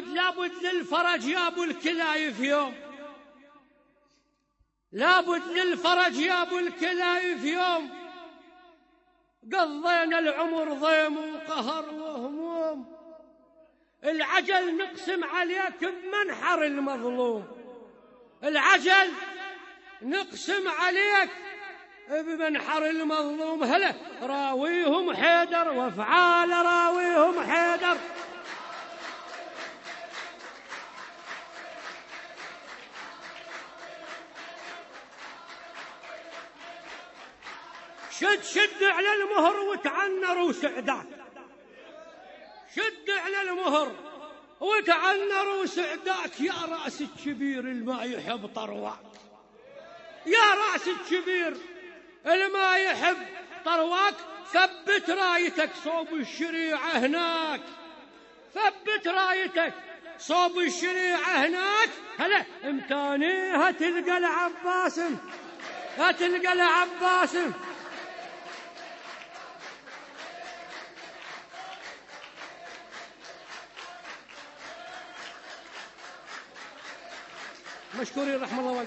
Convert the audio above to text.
لابد لابد للفرج يا أبو الكلايف يوم. لابد للفرج يا أبو الكلايف يوم. قضينا العمر ضيم وقهر وهموم. العجل نقسم عليك بمنحر المظلوم. العجل نقسم عليك بمنحر المظلوم. هلا راويهم حيدر وافعال راويهم. شد شد على المهر وتعنروا سعداك شد على المهر وتعنروا سعداك يا رأس الكبير الما يحب طرواك. يا رأس الكبير الما يحب طرواك. ثبت رايتك صوب الشريعة هناك. ثبت رايتك صوب الشريعة هناك. هلا امتاني هتلقى العباس هتلقى العباس مشكورين رحم الله